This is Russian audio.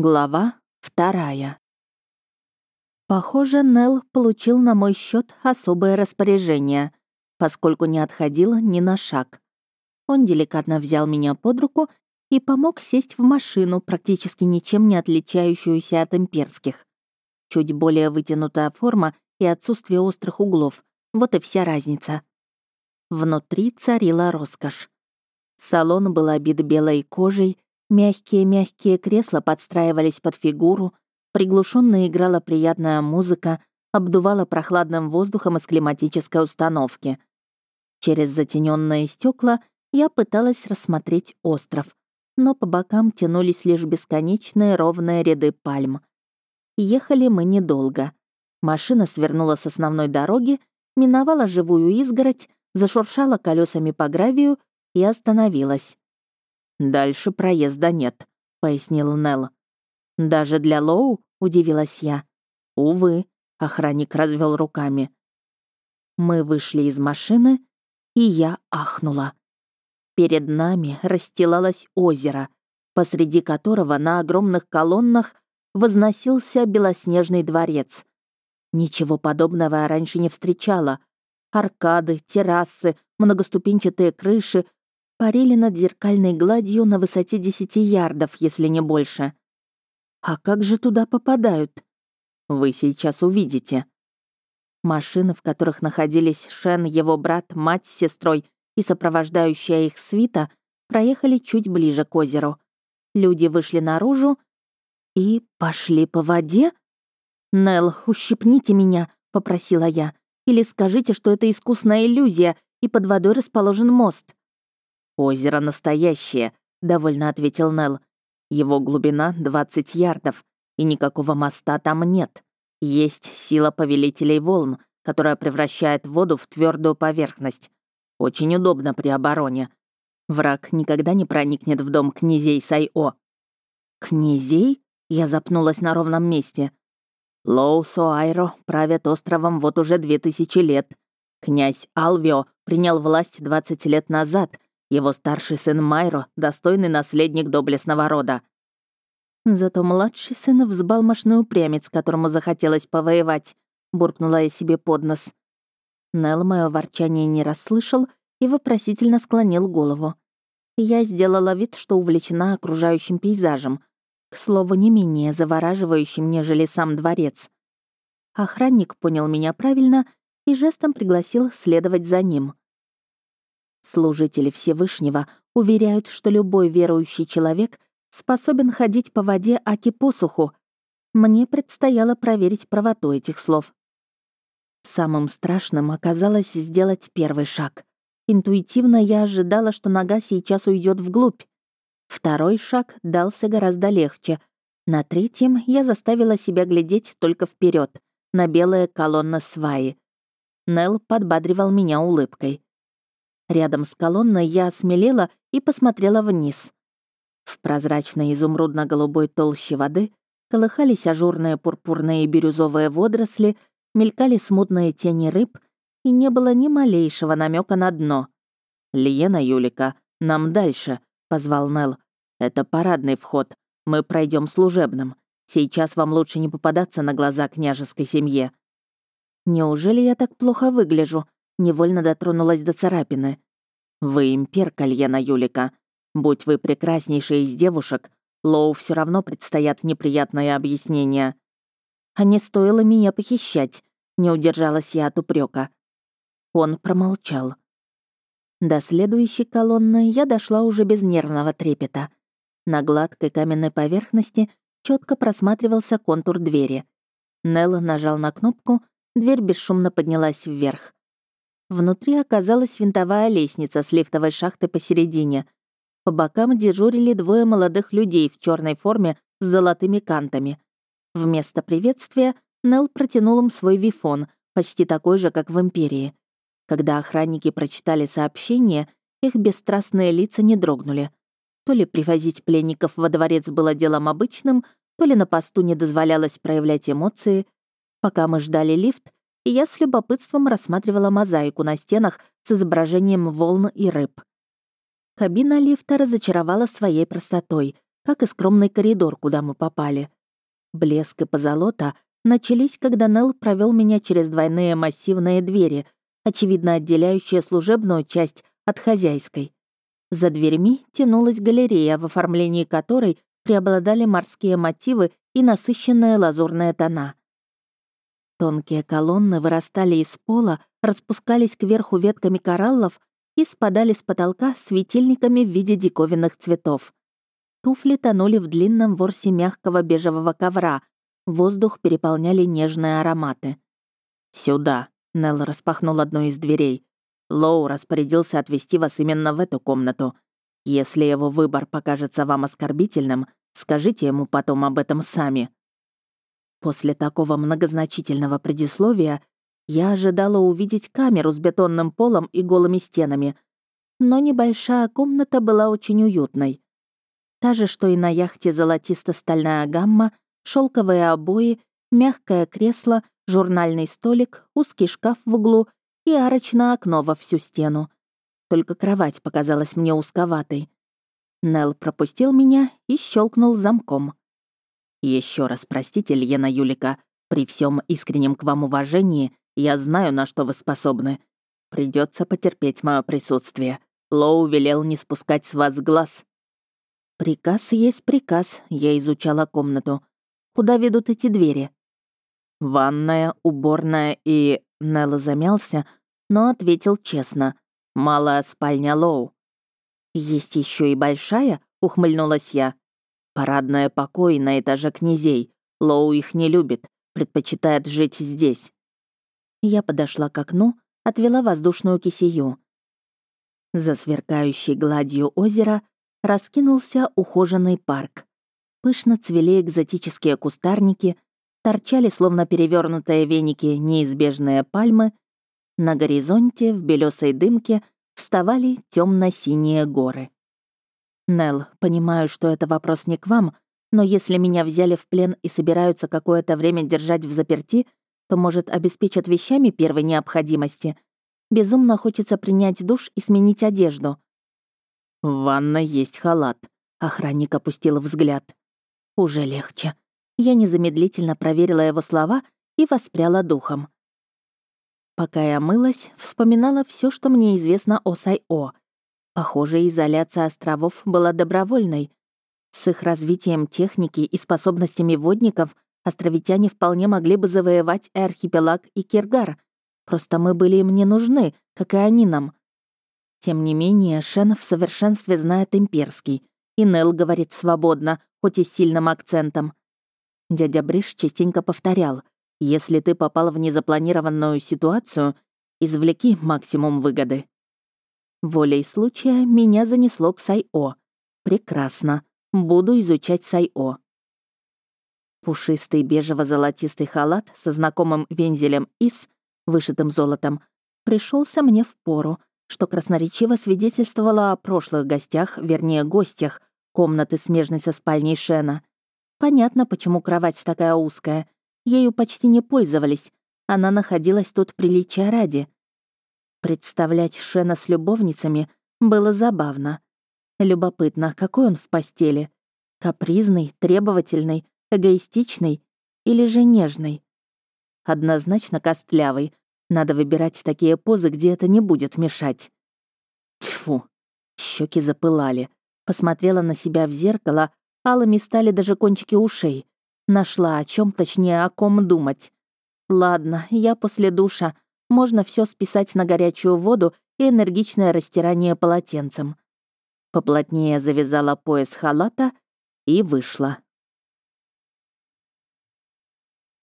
Глава вторая. Похоже, Нелл получил на мой счет особое распоряжение, поскольку не отходил ни на шаг. Он деликатно взял меня под руку и помог сесть в машину, практически ничем не отличающуюся от имперских. Чуть более вытянутая форма и отсутствие острых углов. Вот и вся разница. Внутри царила роскошь. Салон был обит белой кожей, Мягкие-мягкие кресла подстраивались под фигуру, приглушенно играла приятная музыка, обдувала прохладным воздухом из климатической установки. Через затененные стекла я пыталась рассмотреть остров, но по бокам тянулись лишь бесконечные ровные ряды пальм. Ехали мы недолго. Машина свернула с основной дороги, миновала живую изгородь, зашуршала колесами по гравию и остановилась. «Дальше проезда нет», — пояснил Нелл. «Даже для Лоу?» — удивилась я. «Увы», — охранник развел руками. Мы вышли из машины, и я ахнула. Перед нами расстилалось озеро, посреди которого на огромных колоннах возносился белоснежный дворец. Ничего подобного я раньше не встречала. Аркады, террасы, многоступенчатые крыши, парили над зеркальной гладью на высоте десяти ярдов, если не больше. А как же туда попадают? Вы сейчас увидите. Машины, в которых находились Шен, его брат, мать с сестрой и сопровождающая их свита, проехали чуть ближе к озеру. Люди вышли наружу и пошли по воде? «Нелл, ущипните меня», — попросила я. «Или скажите, что это искусная иллюзия, и под водой расположен мост». «Озеро настоящее», — довольно ответил Нел. «Его глубина 20 ярдов, и никакого моста там нет. Есть сила повелителей волн, которая превращает воду в твердую поверхность. Очень удобно при обороне. Враг никогда не проникнет в дом князей Сайо». «Князей?» — я запнулась на ровном месте. Лоу Соайро правят островом вот уже две тысячи лет. Князь Алвио принял власть 20 лет назад его старший сын Майро — достойный наследник доблестного рода. Зато младший сын — взбалмошный упрямец, которому захотелось повоевать, буркнула я себе под нос. Нелл мое ворчание не расслышал и вопросительно склонил голову. Я сделала вид, что увлечена окружающим пейзажем, к слову, не менее завораживающим, нежели сам дворец. Охранник понял меня правильно и жестом пригласил следовать за ним. Служители Всевышнего уверяют, что любой верующий человек способен ходить по воде аки посуху. Мне предстояло проверить правоту этих слов. Самым страшным оказалось сделать первый шаг. Интуитивно я ожидала, что нога сейчас уйдет вглубь. Второй шаг дался гораздо легче. На третьем я заставила себя глядеть только вперед, на белые колонны сваи. Нел подбадривал меня улыбкой. Рядом с колонной я осмелела и посмотрела вниз. В прозрачной изумрудно-голубой толще воды колыхались ажурные пурпурные и бирюзовые водоросли, мелькали смутные тени рыб, и не было ни малейшего намека на дно. «Лиена Юлика, нам дальше», — позвал Нел. «Это парадный вход. Мы пройдем служебным. Сейчас вам лучше не попадаться на глаза княжеской семье». «Неужели я так плохо выгляжу?» Невольно дотронулась до царапины. «Вы импер, Кальена Юлика. Будь вы прекраснейшей из девушек, Лоу все равно предстоят неприятные объяснения. А не стоило меня похищать», — не удержалась я от упрека. Он промолчал. До следующей колонны я дошла уже без нервного трепета. На гладкой каменной поверхности четко просматривался контур двери. Нелл нажал на кнопку, дверь бесшумно поднялась вверх. Внутри оказалась винтовая лестница с лифтовой шахтой посередине. По бокам дежурили двое молодых людей в черной форме с золотыми кантами. Вместо приветствия Нелл протянул им свой вифон, почти такой же, как в Империи. Когда охранники прочитали сообщение, их бесстрастные лица не дрогнули. То ли привозить пленников во дворец было делом обычным, то ли на посту не дозволялось проявлять эмоции. Пока мы ждали лифт, и я с любопытством рассматривала мозаику на стенах с изображением волн и рыб. Кабина лифта разочаровала своей простотой, как и скромный коридор, куда мы попали. Блеск и позолота начались, когда Нелл провел меня через двойные массивные двери, очевидно отделяющие служебную часть от хозяйской. За дверьми тянулась галерея, в оформлении которой преобладали морские мотивы и насыщенные лазурные тона. Тонкие колонны вырастали из пола, распускались кверху ветками кораллов и спадали с потолка светильниками в виде диковинных цветов. Туфли тонули в длинном ворсе мягкого бежевого ковра, воздух переполняли нежные ароматы. «Сюда», — Нелл распахнул одну из дверей. Лоу распорядился отвезти вас именно в эту комнату. Если его выбор покажется вам оскорбительным, скажите ему потом об этом сами». После такого многозначительного предисловия я ожидала увидеть камеру с бетонным полом и голыми стенами, но небольшая комната была очень уютной. Та же, что и на яхте «Золотисто-стальная гамма», шелковые обои, мягкое кресло, журнальный столик, узкий шкаф в углу и арочное окно во всю стену. Только кровать показалась мне узковатой. Нел пропустил меня и щелкнул замком. Еще раз простите, Льена Юлика, при всем искреннем к вам уважении я знаю, на что вы способны. Придется потерпеть мое присутствие. Лоу велел не спускать с вас глаз. Приказ есть приказ, я изучала комнату. Куда ведут эти двери? Ванная, уборная и... Нелла замялся, но ответил честно. «Малая спальня Лоу». «Есть еще и большая?» — ухмыльнулась я. «Парадная покой на этаже князей. Лоу их не любит, предпочитает жить здесь». Я подошла к окну, отвела воздушную кисею. За сверкающей гладью озера раскинулся ухоженный парк. Пышно цвели экзотические кустарники, торчали, словно перевернутые веники, неизбежные пальмы — на горизонте в белесой дымке вставали темно-синие горы. Нел, понимаю, что это вопрос не к вам, но если меня взяли в плен и собираются какое-то время держать в заперти, то, может, обеспечат вещами первой необходимости. Безумно хочется принять душ и сменить одежду. В ванной есть халат. Охранник опустил взгляд. Уже легче. Я незамедлительно проверила его слова и воспряла духом. Пока я мылась, вспоминала все, что мне известно о Сайо. Похоже, изоляция островов была добровольной. С их развитием техники и способностями водников островитяне вполне могли бы завоевать и архипелаг, и Киргар. Просто мы были им не нужны, как и они нам. Тем не менее, Шен в совершенстве знает имперский, и Нел говорит свободно, хоть и с сильным акцентом. Дядя Бриш частенько повторял — если ты попал в незапланированную ситуацию, извлеки максимум выгоды. Волей случая меня занесло к Сайо. Прекрасно. Буду изучать Сайо. Пушистый бежево-золотистый халат со знакомым вензелем ИС, вышитым золотом, пришелся мне в пору, что красноречиво свидетельствовало о прошлых гостях, вернее, гостях, комнаты, смежной со спальней Шена. Понятно, почему кровать такая узкая — Ею почти не пользовались. Она находилась тут приличия ради. Представлять Шена с любовницами было забавно. Любопытно, какой он в постели. Капризный, требовательный, эгоистичный или же нежный? Однозначно костлявый. Надо выбирать такие позы, где это не будет мешать. Тьфу. Щеки запылали. Посмотрела на себя в зеркало, алыми стали даже кончики ушей. Нашла, о чем, точнее, о ком думать. Ладно, я после душа. Можно все списать на горячую воду и энергичное растирание полотенцем. Поплотнее завязала пояс халата и вышла.